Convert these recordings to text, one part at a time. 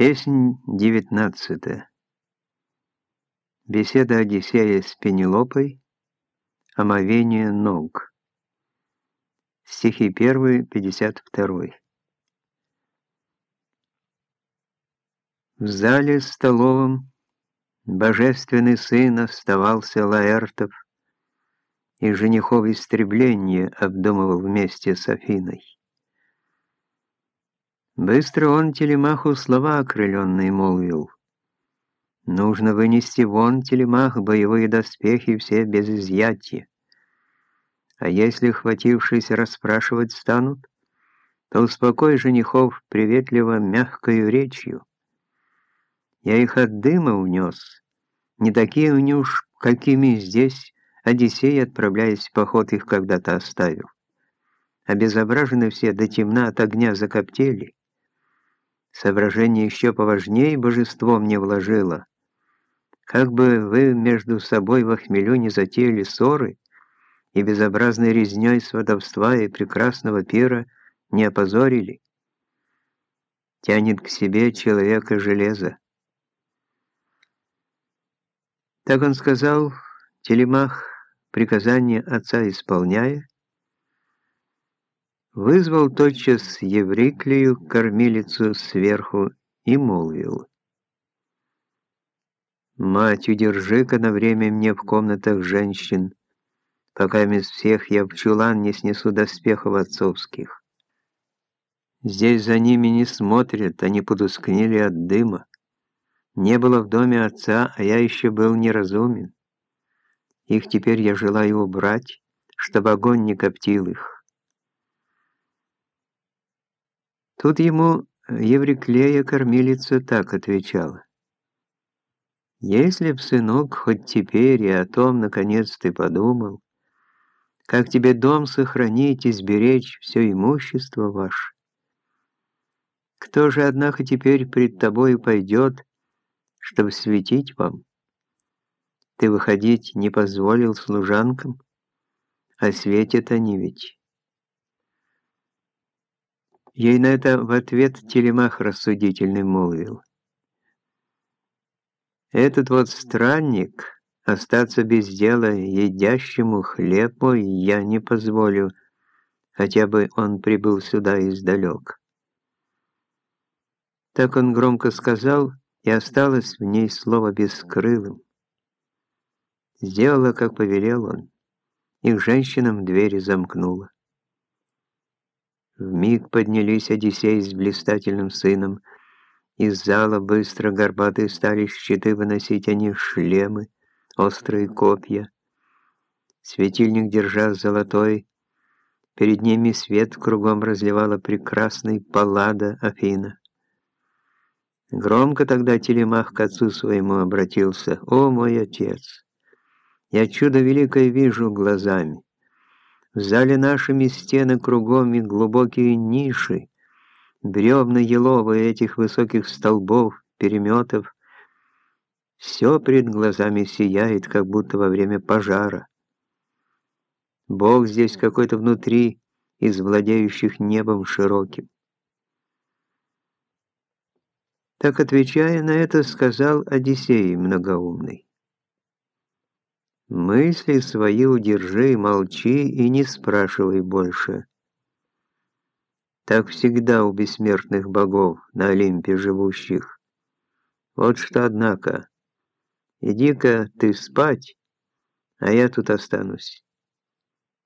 Песнь девятнадцатая. Беседа Одиссея с Пенелопой. Омовение ног. Стихи 1, 52. В зале столовом божественный сын оставался Лаэртов и женихов истребление обдумывал вместе с Афиной. Быстро он телемаху слова окрыленные молвил. Нужно вынести вон телемах, боевые доспехи все без изъятия. А если, хватившись, расспрашивать станут, то успокой женихов приветливо мягкою речью. Я их от дыма унес, не такие они уж, какими здесь Одиссей, отправляясь в поход, их когда-то оставил. Обезображены все до темна от огня закоптели, Соображение еще поважнее божество мне вложило. Как бы вы между собой в охмелю не затеяли ссоры и безобразной резней сватовства и прекрасного пира не опозорили, тянет к себе человека железо. Так он сказал, Телемах, приказание отца исполняя, Вызвал тотчас Евриклию, кормилицу сверху, и молвил. «Мать, удержи-ка на время мне в комнатах женщин, пока без всех я в чулан не снесу доспехов отцовских. Здесь за ними не смотрят, они подускнили от дыма. Не было в доме отца, а я еще был неразумен. Их теперь я желаю убрать, чтобы огонь не коптил их». Тут ему Евриклея кормилица так отвечала. «Если б, сынок, хоть теперь и о том, наконец, ты подумал, как тебе дом сохранить и сберечь все имущество ваше, кто же, однако, теперь пред тобою пойдет, чтобы светить вам? Ты выходить не позволил служанкам, а светят они ведь». Ей на это в ответ Телемах рассудительный молвил. «Этот вот странник, остаться без дела, едящему хлеб мой, я не позволю, хотя бы он прибыл сюда издалек». Так он громко сказал, и осталось в ней слово бескрылым. Сделала, как повелел он, и к женщинам двери замкнула. В миг поднялись Одиссей с блистательным сыном. Из зала быстро горбатые стали щиты выносить они шлемы, острые копья. Светильник, держа золотой, перед ними свет кругом разливала прекрасный паллада Афина. Громко тогда Телемах к отцу своему обратился. «О, мой отец! Я чудо великое вижу глазами. В зале нашими стены кругом и глубокие ниши, бревна еловые этих высоких столбов, переметов. Все пред глазами сияет, как будто во время пожара. Бог здесь какой-то внутри, из владеющих небом широким. Так, отвечая на это, сказал Одиссей многоумный. Мысли свои удержи, молчи и не спрашивай больше. Так всегда у бессмертных богов на Олимпе живущих. Вот что, однако, иди-ка ты спать, а я тут останусь.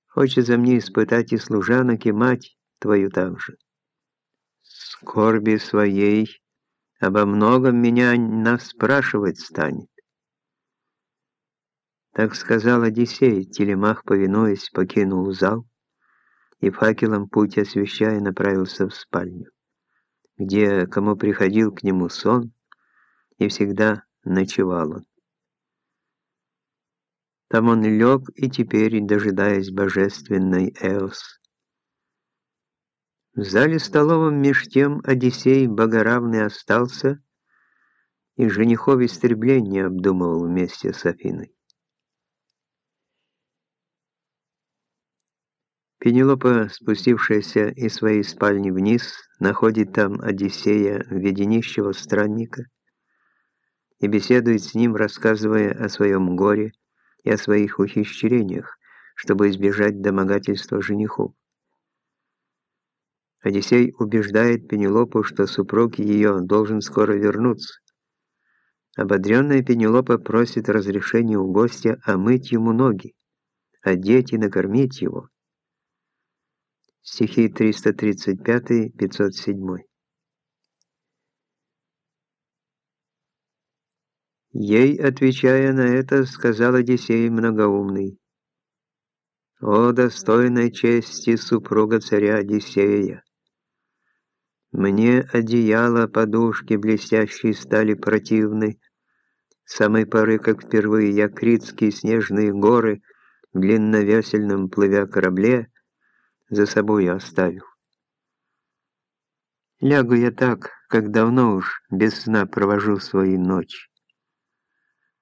Хочется мне испытать и служанок, и мать твою также. Скорби своей обо многом меня нас спрашивать станет. Так сказал Одиссей, Телемах, повинуясь, покинул зал и факелом путь освещая направился в спальню, где, кому приходил к нему сон, и всегда ночевал он. Там он лег и теперь, дожидаясь божественной Эос. В зале столовом меж тем Одиссей богоравный остался и женихов истребление обдумывал вместе с Афиной. Пенелопа, спустившаяся из своей спальни вниз, находит там Одиссея в виде нищего странника и беседует с ним, рассказывая о своем горе и о своих ухищрениях, чтобы избежать домогательства женихов. Одиссей убеждает Пенелопу, что супруг ее должен скоро вернуться. Ободренная Пенелопа просит разрешения у гостя омыть ему ноги, одеть и накормить его. Стихи 335-507. Ей, отвечая на это, сказал Одиссей многоумный, «О достойной чести супруга царя Одиссея! Мне одеяло, подушки блестящие стали противны. Самой поры, как впервые я критские снежные горы в длинновесельном плывя корабле за собой оставил. Лягу я так, как давно уж без сна провожу свои ночи.